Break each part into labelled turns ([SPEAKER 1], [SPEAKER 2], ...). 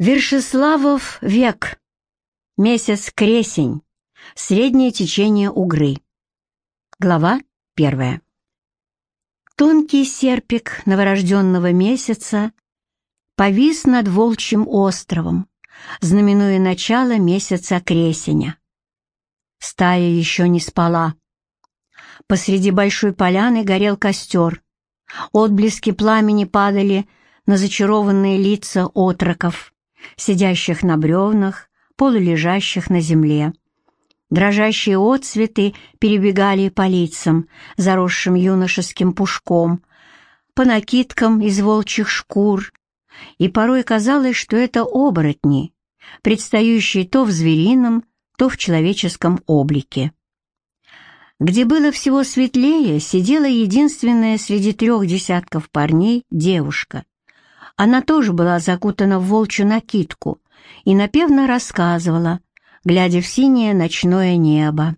[SPEAKER 1] Вершеславов век. Месяц Кресень. Среднее течение Угры. Глава первая. Тонкий серпик новорожденного месяца повис над Волчьим островом, знаменуя начало месяца Кресеня. Стая еще не спала. Посреди большой поляны горел костер. Отблески пламени падали на зачарованные лица отроков сидящих на бревнах, полулежащих на земле. Дрожащие отцветы перебегали по лицам, заросшим юношеским пушком, по накидкам из волчьих шкур, и порой казалось, что это оборотни, предстающие то в зверином, то в человеческом облике. Где было всего светлее, сидела единственная среди трех десятков парней девушка. Она тоже была закутана в волчью накидку и напевно рассказывала, глядя в синее ночное небо.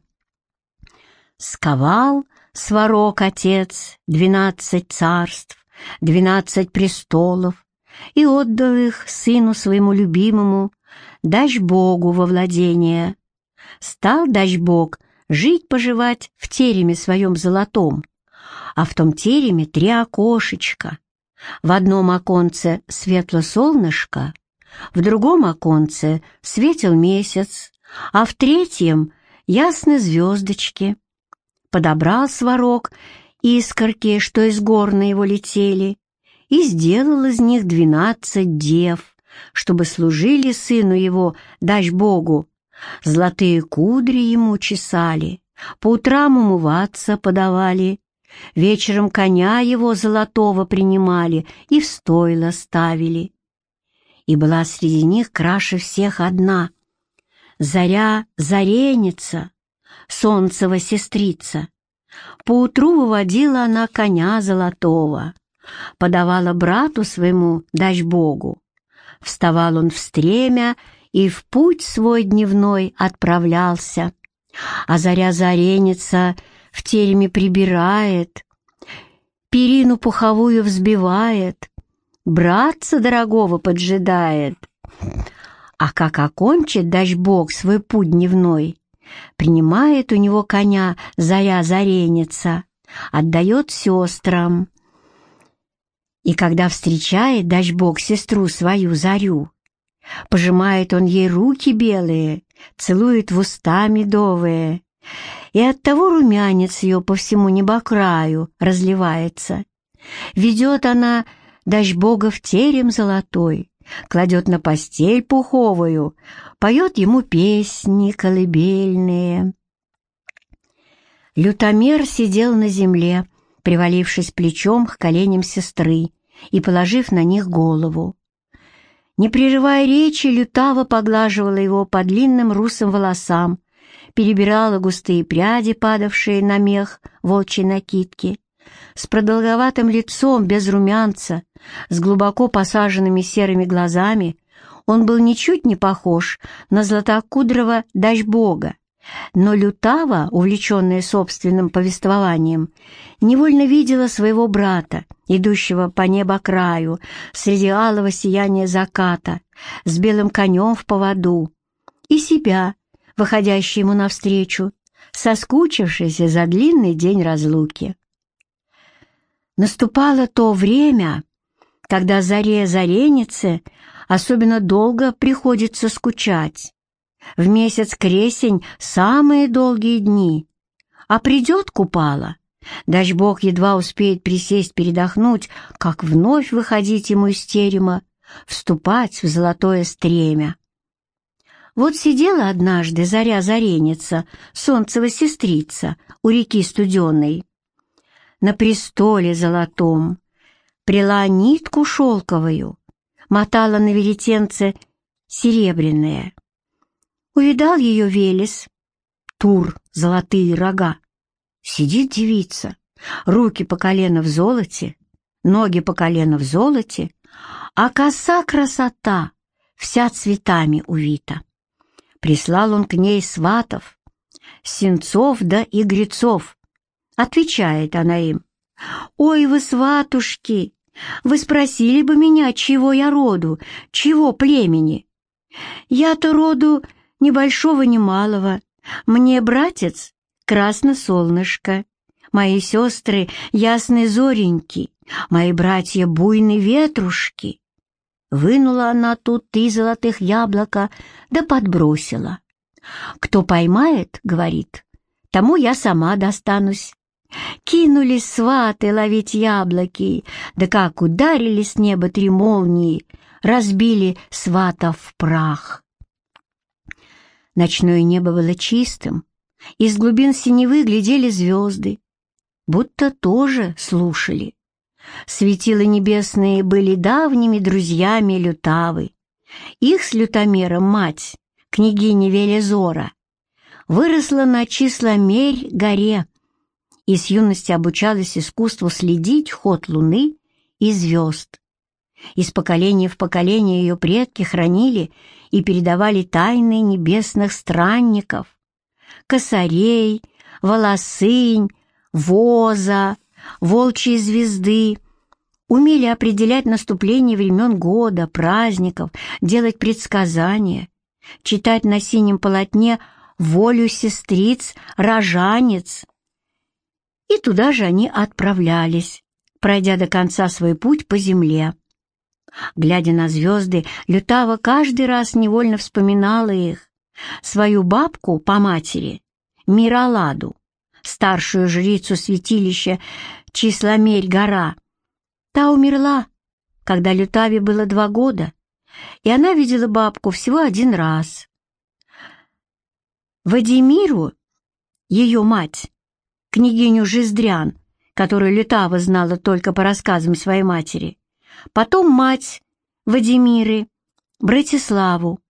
[SPEAKER 1] «Сковал сварог отец двенадцать царств, двенадцать престолов, и отдал их сыну своему любимому, дач Богу во владение. Стал дач Бог жить-поживать в тереме своем золотом, а в том тереме три окошечка, в одном оконце светло солнышко, в другом оконце светил месяц, а в третьем ясны звездочки. Подобрал сварог искорки, что из гор на его летели, и сделал из них двенадцать дев, чтобы служили сыну его, дач Богу. Золотые кудри ему чесали, по утрам умываться подавали, Вечером коня его золотого принимали и в стойло ставили. И была среди них краше всех одна. Заря зареница, солнцева сестрица. Поутру выводила она коня золотого, подавала брату своему, дач Богу. Вставал он в стремя и в путь свой дневной отправлялся. А заря зареница в тереме прибирает, перину пуховую взбивает, братца дорогого поджидает. А как окончит, дач Бог, свой путь дневной, принимает у него коня заря-зареница, отдает сестрам. И когда встречает, дач Бог, сестру свою зарю, пожимает он ей руки белые, целует в уста медовые, и оттого румянец ее по всему небокраю разливается. Ведет она, дашь Бога, в терем золотой, кладет на постель пуховую, поет ему песни колыбельные. Лютомер сидел на земле, привалившись плечом к коленям сестры и положив на них голову. Не прерывая речи, Лютава поглаживала его по длинным русым волосам, перебирала густые пряди, падавшие на мех волчьей накидки, с продолговатым лицом, без румянца, с глубоко посаженными серыми глазами, он был ничуть не похож на златокудрого дачбога, но Лютава, увлеченная собственным повествованием, невольно видела своего брата, идущего по небокраю, среди алого сияния заката, с белым конем в поводу, и себя, выходящий ему навстречу, соскучившийся за длинный день разлуки. Наступало то время, когда заре заренице особенно долго приходится скучать. В месяц кресень самые долгие дни, а придет купала. Дач Бог едва успеет присесть передохнуть, как вновь выходить ему из терема, вступать в золотое стремя. Вот сидела однажды заря-зареница, солнцева сестрица, у реки студеной. На престоле золотом прила нитку шелковую, мотала на веретенце серебряное. Увидал ее Велес, тур, золотые рога. Сидит девица, руки по колено в золоте, ноги по колено в золоте, а коса красота, вся цветами увита. Прислал он к ней сватов, сенцов да игрецов. Отвечает она им, «Ой вы, сватушки, Вы спросили бы меня, чего я роду, чего племени. Я-то роду небольшого, ни малого. Мне братец — красно-солнышко, мои сестры — ясные зореньки, мои братья — буйные ветрушки. Вынула она тут три золотых яблока, да подбросила. «Кто поймает, — говорит, — тому я сама достанусь». Кинулись сваты ловить яблоки, да как ударили с неба три молнии, разбили сватов в прах. Ночное небо было чистым, из глубин синевы глядели звезды, будто тоже слушали. Светила небесные были давними друзьями Лютавы. Их с Лютомером мать, княгиня Велезора, выросла на числомерь горе и с юности обучалась искусству следить ход луны и звезд. Из поколения в поколение ее предки хранили и передавали тайны небесных странников, косарей, волосынь, воза, волчьей звезды, умели определять наступление времен года, праздников, делать предсказания, читать на синем полотне волю сестриц, рожанец. И туда же они отправлялись, пройдя до конца свой путь по земле. Глядя на звезды, Лютава каждый раз невольно вспоминала их, свою бабку по матери, Мираладу, старшую жрицу святилища Числомерь-гора. Та умерла, когда Лютаве было два года, и она видела бабку всего один раз. Вадимиру, ее мать, княгиню Жиздрян, которую Лютава знала только по рассказам своей матери, потом мать Вадимиры, Братиславу.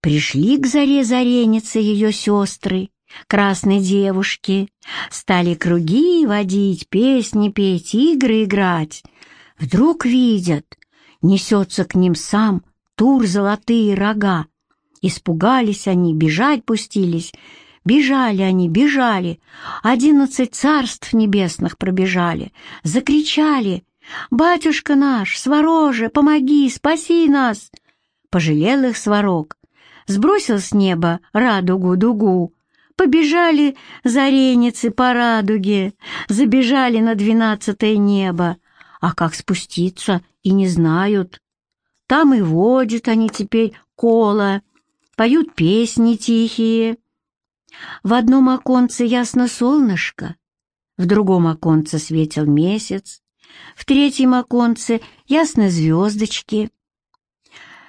[SPEAKER 1] Пришли к заре зареницы ее сестры, красной девушки, стали круги водить, песни петь, игры играть. Вдруг видят, несется к ним сам тур золотые рога. Испугались они, бежать пустились, Бежали они, бежали, одиннадцать царств небесных пробежали, закричали «Батюшка наш, Свороже, помоги, спаси нас!» Пожалел их Сварог, сбросил с неба радугу-дугу, побежали зареницы по радуге, забежали на двенадцатое небо, а как спуститься и не знают. Там и водят они теперь кола, поют песни тихие, в одном оконце ясно солнышко, в другом оконце светил месяц, в третьем оконце ясно звездочки.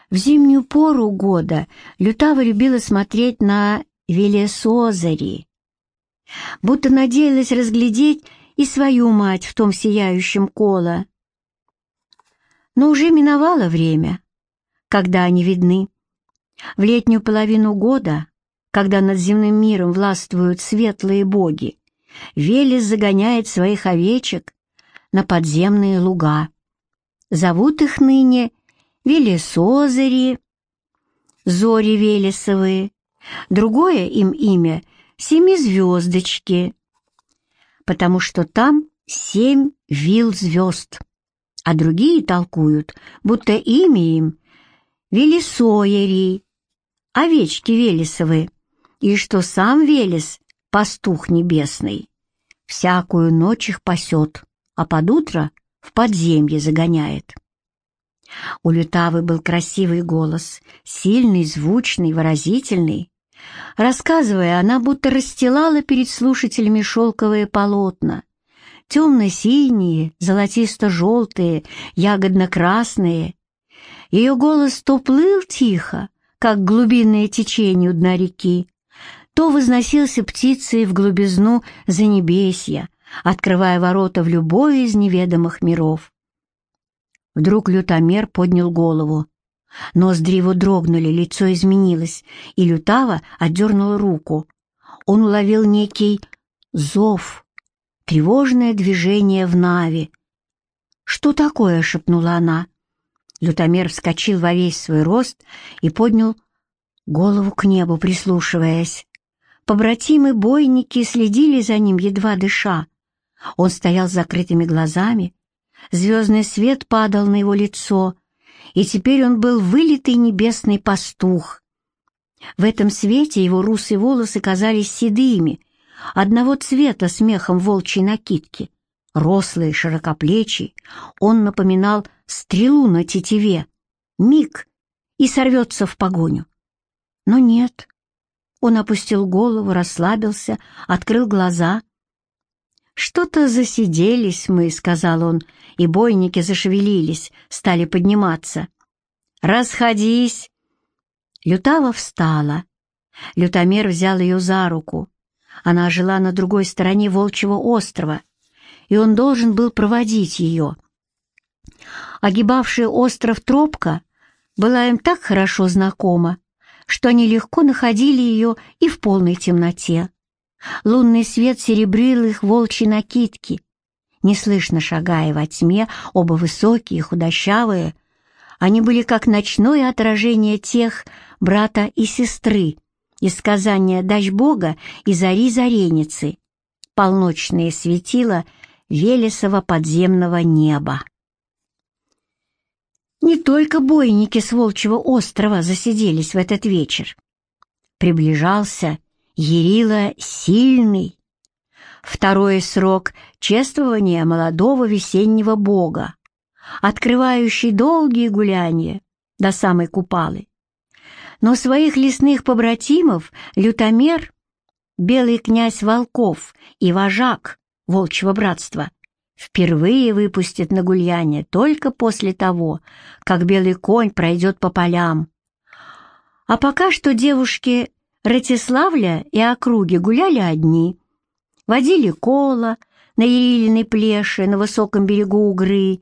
[SPEAKER 1] В зимнюю пору года Лютава любила смотреть на Велесозари, будто надеялась разглядеть и свою мать в том сияющем коло. Но уже миновало время, когда они видны. В летнюю половину года когда над земным миром властвуют светлые боги, Велес загоняет своих овечек на подземные луга. Зовут их ныне Велесозари, Зори Велесовые, другое им имя — Семизвездочки, потому что там семь вил звезд, а другие толкуют, будто имя им — Велесоери, овечки Велесовые и что сам Велес, пастух небесный, всякую ночь их пасет, а под утро в подземье загоняет. У Лютавы был красивый голос, сильный, звучный, выразительный. Рассказывая, она будто расстилала перед слушателями шелковые полотна, темно-синие, золотисто-желтые, ягодно-красные. Ее голос то плыл тихо, как глубинное течение у дна реки, то возносился птицей в глубизну Занебесья, открывая ворота в любой из неведомых миров. Вдруг лютомер поднял голову. Ноздри его дрогнули, лицо изменилось, и лютава отдернула руку. Он уловил некий зов, тревожное движение в нави. «Что такое?» — шепнула она. Лютомер вскочил во весь свой рост и поднял голову к небу, прислушиваясь. Побратимы-бойники следили за ним, едва дыша. Он стоял с закрытыми глазами, Звездный свет падал на его лицо, и теперь он был вылитый небесный пастух. В этом свете его русые волосы казались седыми, одного цвета с мехом волчьей накидки. Рослый, широкоплечий, он напоминал стрелу на тетиве. Миг, и сорвется в погоню. Но нет. Он опустил голову, расслабился, открыл глаза. «Что-то засиделись мы», — сказал он, и бойники зашевелились, стали подниматься. «Расходись!» Лютава встала. Лютомер взял ее за руку. Она жила на другой стороне Волчьего острова, и он должен был проводить ее. Огибавшая остров тропка была им так хорошо знакома, что они легко находили ее и в полной темноте. Лунный свет серебрил их волчьи накидки. Неслышно шагая во тьме, оба высокие, худощавые, они были как ночное отражение тех, брата и сестры, из сказания «Дачь Бога» и «Зари Зареницы», полночные светила Велесова подземного неба. Не только бойники с Волчьего острова засиделись в этот вечер. Приближался Ярила Сильный, второй срок чествования молодого весеннего бога, открывающий долгие гуляния до самой Купалы. Но своих лесных побратимов Лютомер, белый князь Волков и вожак Волчьего братства впервые выпустит на гуляние только после того, как белый конь пройдет по полям. А пока что девушки Ратиславля и округи гуляли одни, водили кола на Ерилиной плеше на высоком берегу Угры,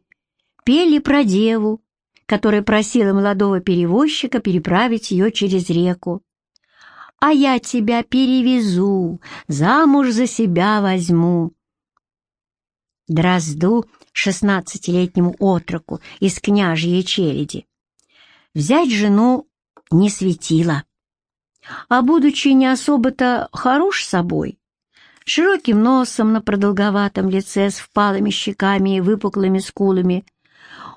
[SPEAKER 1] пели про деву, которая просила молодого перевозчика переправить ее через реку. «А я тебя перевезу, замуж за себя возьму», Дрозду, шестнадцатилетнему отроку из княжьей череди. Взять жену не светило. А будучи не особо-то хорош собой, широким носом на продолговатом лице с впалыми щеками и выпуклыми скулами,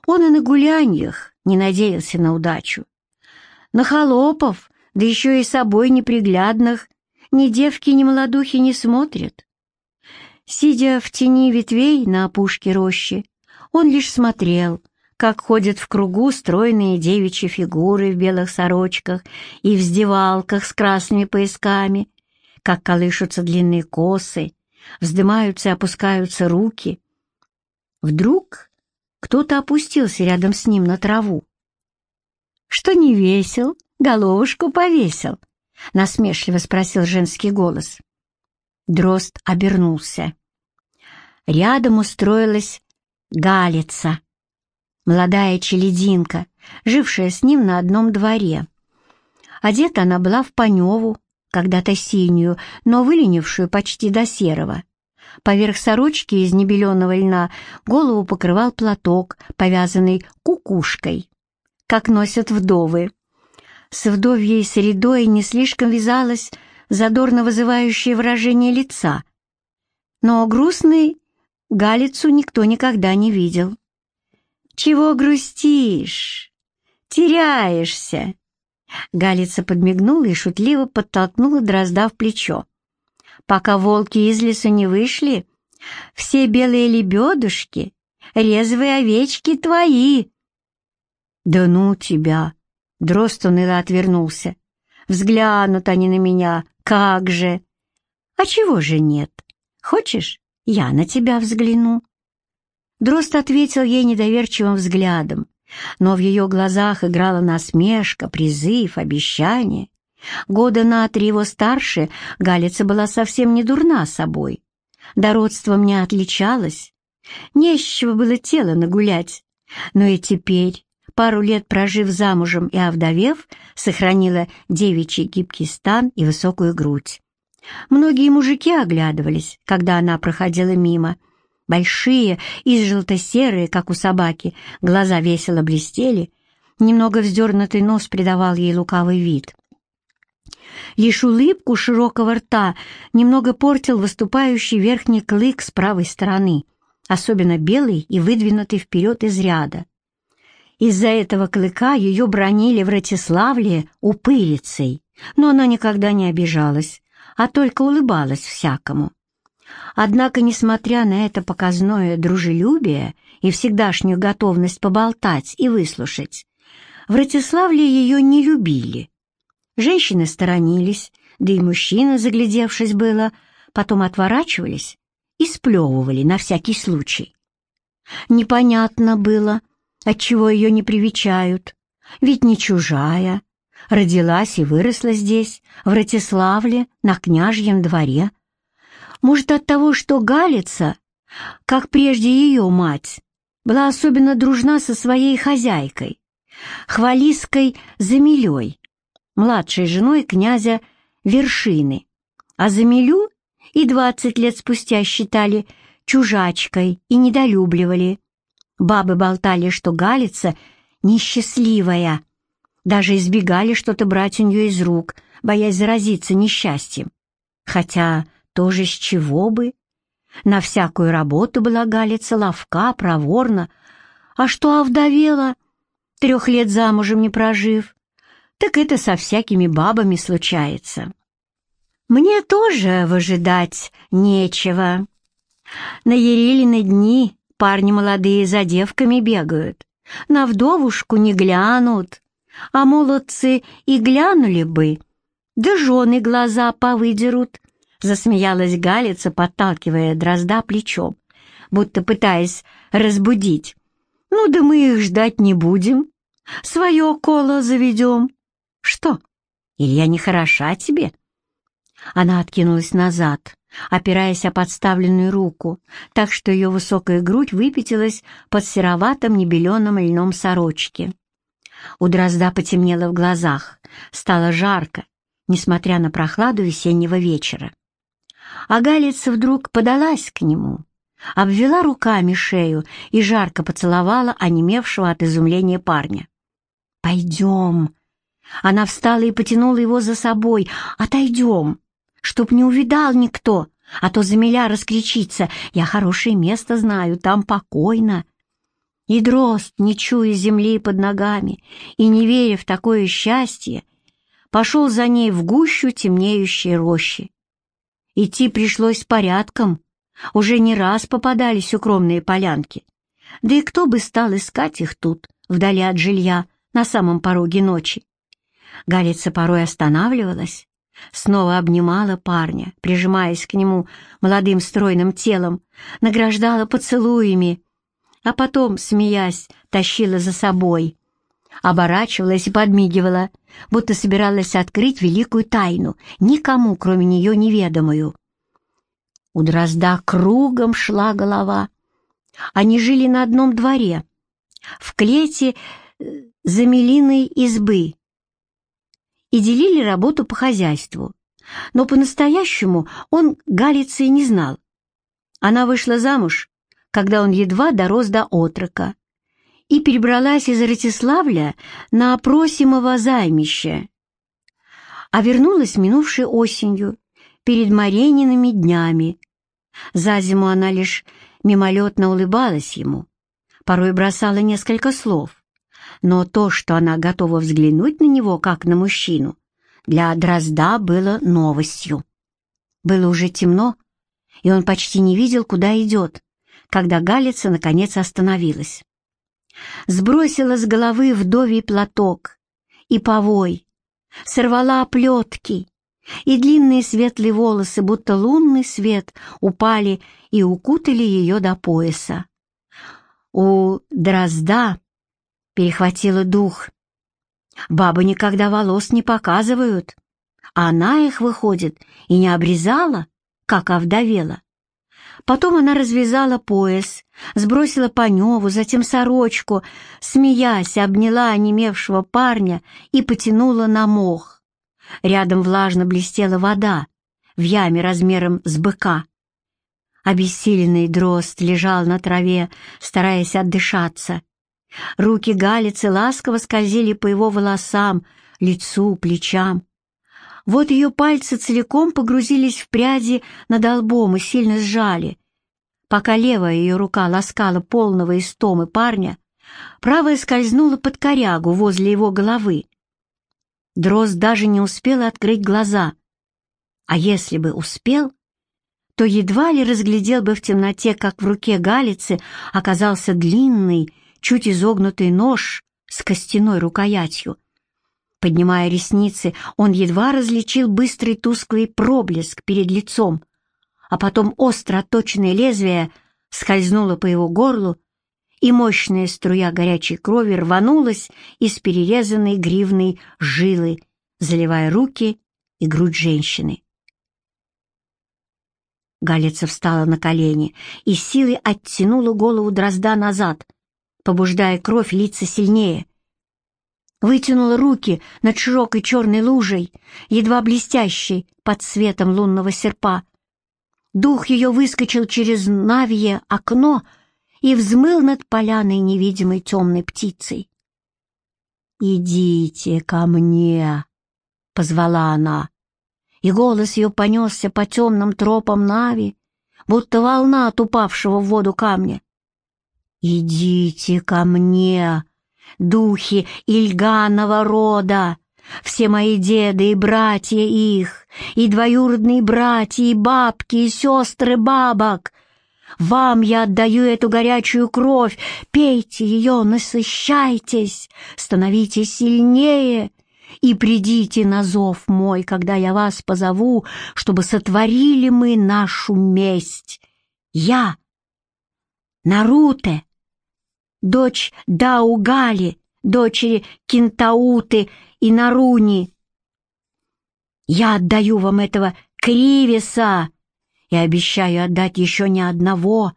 [SPEAKER 1] он и на гуляньях не надеялся на удачу. На холопов, да еще и собой неприглядных, ни девки, ни молодухи не смотрят. Сидя в тени ветвей на опушке рощи, он лишь смотрел, как ходят в кругу стройные девичьи фигуры в белых сорочках и вздевалках с красными поясками, как колышутся длинные косы, вздымаются и опускаются руки. Вдруг кто-то опустился рядом с ним на траву. «Что не весел, головушку повесил?» — насмешливо спросил женский голос. Дрозд обернулся. Рядом устроилась Галица, молодая челединка, жившая с ним на одном дворе. Одета она была в паневу, когда-то синюю, но выленившую почти до серого. Поверх сорочки из небеленого льна голову покрывал платок, повязанный кукушкой, как носят вдовы. С вдовьей средой не слишком вязалась задорно вызывающее выражение лица. Но грустный Галицу никто никогда не видел. «Чего грустишь? Теряешься?» Галица подмигнула и шутливо подтолкнула Дрозда в плечо. «Пока волки из лесу не вышли, все белые лебедушки, резвые овечки твои!» «Да ну тебя!» — Дрозд уныло отвернулся. «Взглянут они на меня, «Как же!» «А чего же нет? Хочешь, я на тебя взгляну?» Дрозд ответил ей недоверчивым взглядом, но в ее глазах играла насмешка, призыв, обещание. Года на три его старше Галица была совсем не дурна собой. Дородством не отличалась. Не с было тело нагулять. Но и теперь, пару лет прожив замужем и овдовев, сохранила девичий гибкий стан и высокую грудь. Многие мужики оглядывались, когда она проходила мимо. Большие и желто-серые, как у собаки, глаза весело блестели, немного вздернутый нос придавал ей лукавый вид. Лишь улыбку широкого рта немного портил выступающий верхний клык с правой стороны. особенно белый и выдвинутый вперед из ряда. Из-за этого клыка ее бронили в Ратиславле упырицей, но она никогда не обижалась, а только улыбалась всякому. Однако, несмотря на это показное дружелюбие и всегдашнюю готовность поболтать и выслушать, в Ратиславле ее не любили. Женщины сторонились, да и мужчины, заглядевшись было, потом отворачивались и сплевывали на всякий случай. Непонятно было, отчего ее не привечают, ведь не чужая, родилась и выросла здесь, в Ратиславле, на княжьем дворе. Может, от того, что Галица, как прежде ее мать, была особенно дружна со своей хозяйкой, Хвалиской Замилей, младшей женой князя Вершины, а Замилю и двадцать лет спустя считали чужачкой и недолюбливали. Бабы болтали, что Галица несчастливая, даже избегали что-то брать у нее из рук, боясь заразиться несчастьем. Хотя тоже с чего бы? На всякую работу была Галица ловка, проворна. А что овдовела, трех лет замужем не прожив, так это со всякими бабами случается. Мне тоже выжидать нечего. На Ерилины дни парни молодые за девками бегают, на вдовушку не глянут, а молодцы и глянули бы, да жены глаза повыдерут, засмеялась Галица, подталкивая дрозда плечом, будто пытаясь разбудить. Ну да мы их ждать не будем, свое коло заведем. Что, Илья не хороша тебе? Она откинулась назад, опираясь о подставленную руку, так что ее высокая грудь выпятилась под сероватым небеленым льном сорочки. У дрозда потемнело в глазах, стало жарко, несмотря на прохладу весеннего вечера. А Галица вдруг подалась к нему, обвела руками шею и жарко поцеловала онемевшего от изумления парня. «Пойдем!» Она встала и потянула его за собой. «Отойдем, чтоб не увидал никто, а то Замиля раскричится. Я хорошее место знаю, там покойно». И дрозд, не чуя земли под ногами и не веря в такое счастье, пошел за ней в гущу темнеющей рощи. Идти пришлось порядком, уже не раз попадались укромные полянки. Да и кто бы стал искать их тут, вдали от жилья, на самом пороге ночи? Галица порой останавливалась, снова обнимала парня, прижимаясь к нему молодым стройным телом, награждала поцелуями, а потом, смеясь, тащила за собой. Оборачивалась и подмигивала, будто собиралась открыть великую тайну, никому, кроме нее, неведомую. У дрозда кругом шла голова. Они жили на одном дворе, в клете э, замелиной избы, и делили работу по хозяйству. Но по-настоящему он Галиции не знал. Она вышла замуж когда он едва дорос до отрока, и перебралась из Ратиславля на опросимого займища. А вернулась минувшей осенью, перед Марениными днями. За зиму она лишь мимолетно улыбалась ему, порой бросала несколько слов. Но то, что она готова взглянуть на него, как на мужчину, для Дрозда было новостью. Было уже темно, и он почти не видел, куда идет когда Галица наконец остановилась. Сбросила с головы вдовий платок и повой, сорвала оплетки, и длинные светлые волосы, будто лунный свет, упали и укутали ее до пояса. У дрозда перехватила дух. Бабы никогда волос не показывают, а она их, выходит, и не обрезала, как овдовела. Потом она развязала пояс, сбросила паневу, затем сорочку, смеясь, обняла онемевшего парня и потянула на мох. Рядом влажно блестела вода в яме размером с быка. Обессиленный дрозд лежал на траве, стараясь отдышаться. Руки Галицы ласково скользили по его волосам, лицу, плечам. Вот ее пальцы целиком погрузились в пряди над лбом и сильно сжали. Пока левая ее рука ласкала полного истомы парня, правая скользнула под корягу возле его головы. Дрозд даже не успел открыть глаза, а если бы успел, то едва ли разглядел бы в темноте, как в руке галицы оказался длинный, чуть изогнутый нож с костяной рукоятью. Поднимая ресницы, он едва различил быстрый тусклый проблеск перед лицом, а потом остро отточенное лезвие скользнуло по его горлу, и мощная струя горячей крови рванулась из перерезанной гривной жилы, заливая руки и грудь женщины. Галица встала на колени и силой оттянула голову дрозда назад, побуждая кровь литься сильнее. Вытянула руки над широкой черной лужей, едва блестящей под светом лунного серпа. Дух ее выскочил через навье окно и взмыл над поляной невидимой темной птицей. «Идите ко мне!» — позвала она и голос ее понесся по темным тропам Нави, будто волна от упавшего в воду камня. «Идите ко мне, духи Ильганова рода, все мои деды и братья их, и двоюродные братья, и бабки, и сестры бабок!» Вам я отдаю эту горячую кровь, пейте ее, насыщайтесь, становитесь сильнее, и придите на зов мой, когда я вас позову, чтобы сотворили мы нашу месть. Я, Наруте, дочь Даугали, дочери Кентауты и Наруни. Я отдаю вам этого Кривиса и обещаю отдать еще не одного.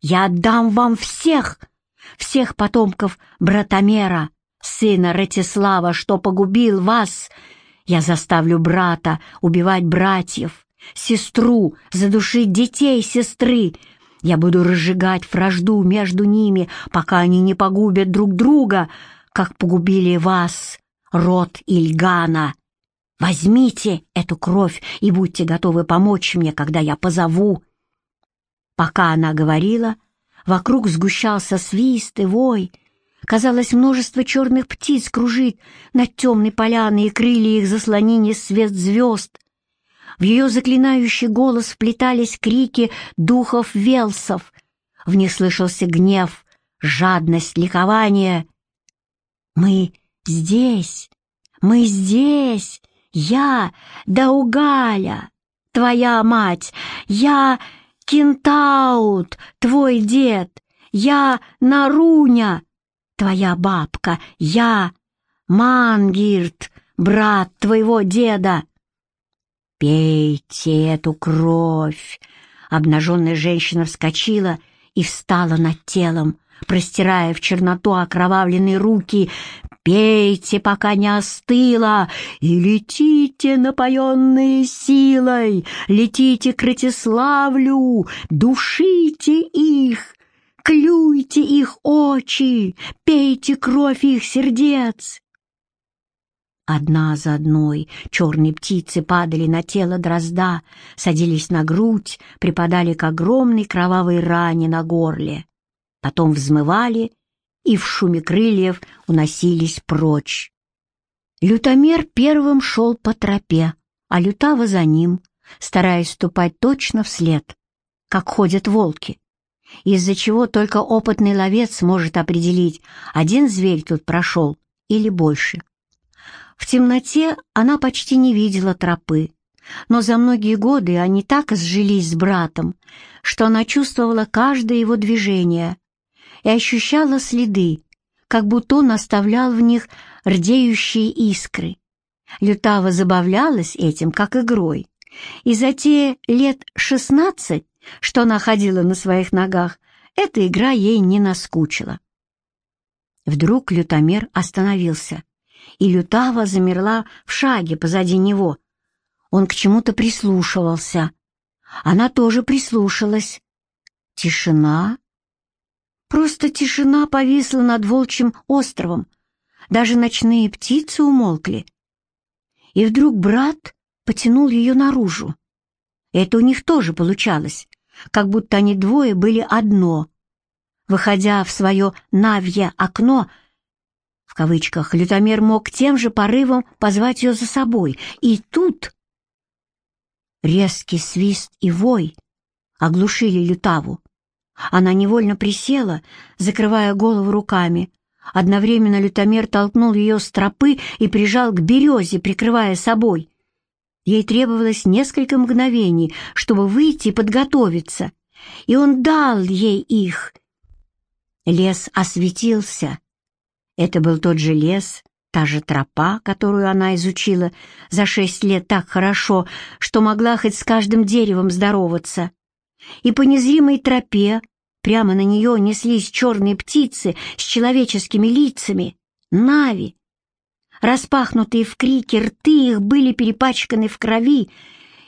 [SPEAKER 1] Я отдам вам всех, всех потомков Братомера, сына Ратислава, что погубил вас, я заставлю брата убивать братьев, сестру задушить детей сестры. Я буду разжигать вражду между ними, пока они не погубят друг друга, как погубили вас, род Ильгана. Возьмите эту кровь и будьте готовы помочь мне, когда я позову». Пока она говорила, вокруг сгущался свист и вой, Казалось, множество черных птиц кружит над темной поляной, и крылья их заслонили свет звезд. В ее заклинающий голос вплетались крики духов велсов. В них слышался гнев, жадность, ликование. «Мы здесь! Мы здесь! Я Даугаля, твоя мать! Я Кентаут, твой дед! Я Наруня, твоя бабка, я, Мангирт, брат твоего деда. Пейте эту кровь. Обнаженная женщина вскочила и встала над телом, простирая в черноту окровавленные руки. «Пейте, пока не остыло, и летите, напоенные силой, летите к Ратиславлю, душите их, клюйте их очи, пейте кровь их сердец!» Одна за одной черные птицы падали на тело дрозда, садились на грудь, припадали к огромной кровавой ране на горле. Потом взмывали и в шуме крыльев уносились прочь. Лютомер первым шел по тропе, а лютава за ним, стараясь ступать точно вслед, как ходят волки из-за чего только опытный ловец может определить, один зверь тут прошел или больше. В темноте она почти не видела тропы, но за многие годы они так сжились с братом, что она чувствовала каждое его движение и ощущала следы, как будто он оставлял в них рдеющие искры. Лютава забавлялась этим, как игрой, и за те лет шестнадцать что она ходила на своих ногах, эта игра ей не наскучила. Вдруг лютомер остановился, и лютава замерла в шаге позади него. Он к чему-то прислушивался. Она тоже прислушалась. Тишина. Просто тишина повисла над волчьим островом. Даже ночные птицы умолкли. И вдруг брат потянул ее наружу. Это у них тоже получалось как будто они двое были одно. Выходя в свое «навье окно», кавычках, лютомер мог тем же порывом позвать ее за собой. И тут резкий свист и вой оглушили лютаву. Она невольно присела, закрывая голову руками. Одновременно лютомер толкнул ее с тропы и прижал к березе, прикрывая собой. Ей требовалось несколько мгновений, чтобы выйти и подготовиться, и он дал ей их. Лес осветился. Это был тот же лес, та же тропа, которую она изучила за шесть лет так хорошо, что могла хоть с каждым деревом здороваться и по незримой тропе прямо на нее неслись черные птицы с человеческими лицами, нави. Распахнутые в крике рты их были перепачканы в крови,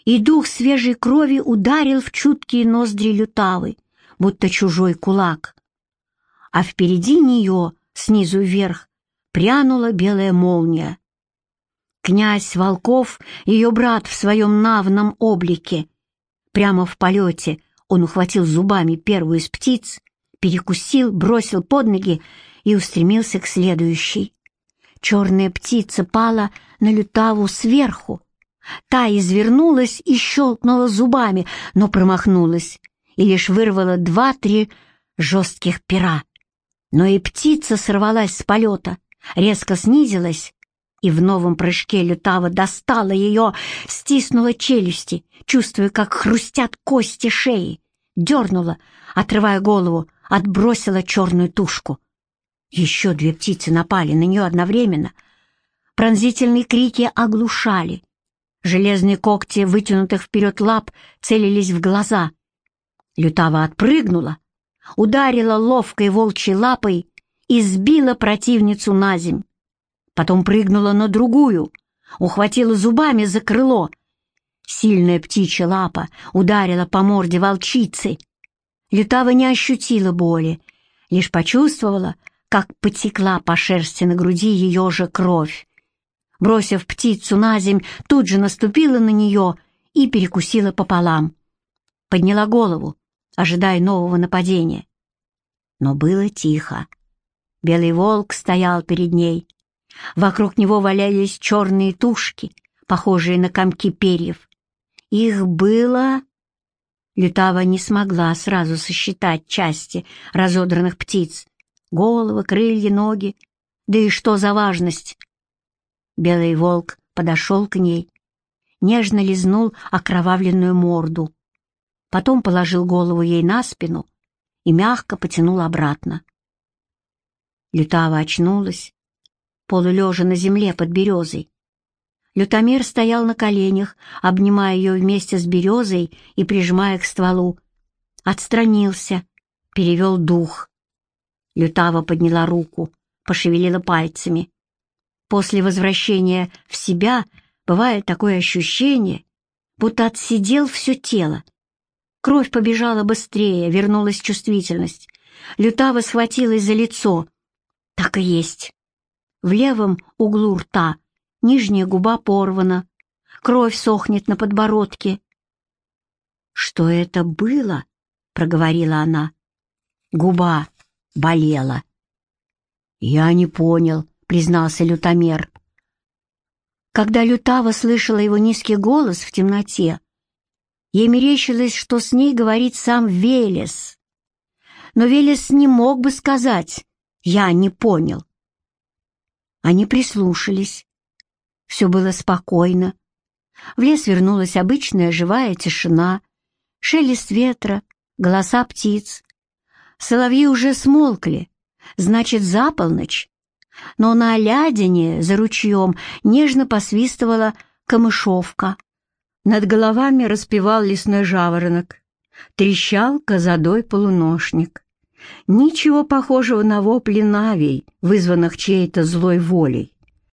[SPEAKER 1] и дух свежей крови ударил в чуткие ноздри лютавы, будто чужой кулак. А впереди нее, снизу вверх, прянула белая молния. Князь Волков, ее брат в своем навном облике, Прямо в полете он ухватил зубами первую из птиц, перекусил, бросил под ноги и устремился к следующей. Черная птица пала на лютаву сверху. Та извернулась и щелкнула зубами, но промахнулась и лишь вырвала два-три жестких пера. Но и птица сорвалась с полета, резко снизилась и в новом прыжке лютава достала ее, стиснула челюсти, чувствуя, как хрустят кости шеи, дернула, отрывая голову, отбросила черную тушку. Еще две птицы напали на нее одновременно. Пронзительные крики оглушали. Железные когти вытянутых вперед лап целились в глаза. Лютава отпрыгнула, ударила ловкой волчьей лапой и сбила противницу на земь потом прыгнула на другую, ухватила зубами за крыло. Сильная птичья лапа ударила по морде волчицы. Лютава не ощутила боли, лишь почувствовала, как потекла по шерсти на груди ее же кровь. Бросив птицу на земь, тут же наступила на нее и перекусила пополам. Подняла голову, ожидая нового нападения. Но было тихо. Белый волк стоял перед ней, Вокруг него валялись черные тушки, похожие на комки перьев. Их было... Лютава не смогла сразу сосчитать части разодранных птиц. Головы, крылья, ноги. Да и что за важность? Белый волк подошел к ней, нежно лизнул окровавленную морду. Потом положил голову ей на спину и мягко потянул обратно. Лютава очнулась, полулежа на земле под березой. Лютомир стоял на коленях, обнимая ее вместе с березой и прижимая к стволу. Отстранился, перевел дух. Лютава подняла руку, пошевелила пальцами. После возвращения в себя бывает такое ощущение, будто отсидел все тело. Кровь побежала быстрее, вернулась чувствительность. Лютава схватилась за лицо. Так и есть. В левом углу рта нижняя губа порвана, кровь сохнет на подбородке. «Что это было?» — проговорила она. Губа болела. «Я не понял», — признался лютомер. Когда Лютава слышала его низкий голос в темноте, ей мерещилось, что с ней говорит сам Велес. Но Велес не мог бы сказать «я не понял». Они прислушались. Все было спокойно. В лес вернулась обычная живая тишина, шелест ветра, голоса птиц. Соловьи уже смолкли, значит, за полночь. Но на олядине за ручьем нежно посвистывала камышовка. Над головами распевал лесной жаворонок. Трещал козадой полуношник. Ничего похожего на вопли навей, вызванных чьей-то злой волей.